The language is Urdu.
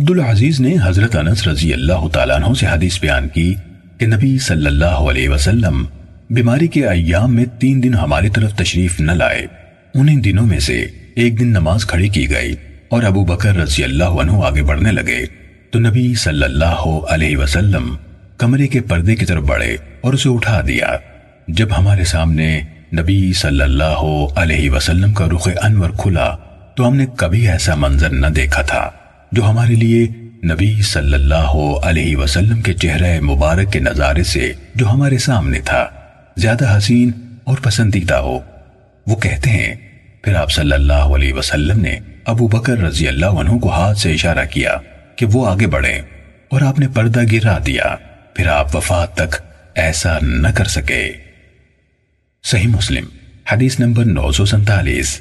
عبدالعزیز نے حضرت انس رضی اللہ تعالیٰ عنہ سے حدیث بیان کی کہ نبی صلی اللہ علیہ وسلم بیماری کے ایام میں تین دن ہماری طرف تشریف نہ لائے۔ انہیں دنوں میں سے ایک دن نماز کھڑی کی گئی اور ابو بکر رضی اللہ عنہ آگے بڑھنے لگے۔ تو نبی صلی اللہ علیہ وسلم کمرے کے پردے کی طرف بڑھے اور اسے اٹھا دیا۔ جب ہمارے سامنے نبی صلی اللہ علیہ وسلم کا رخ انور کھلا تو ہم نے کبھی ایسا منظر نہ دیکھا تھا۔ جو ہمارے لیے نبی صلی اللہ علیہ وسلم کے چہرے مبارک کے نظارے سے جو ہمارے سامنے تھا، زیادہ حسین اور پسندیدہ ہو۔ وہ کہتے ہیں، پھر آپ صلی اللہ علیہ وسلم نے ابو بکر رضی اللہ عنہ کو ہاتھ سے اشارہ کیا کہ وہ آگے بڑھیں اور آپ نے پردہ گرا دیا، پھر آپ وفات تک ایسا نہ کر سکے۔ صحیح مسلم، حدیث نمبر نو سو سنتالیس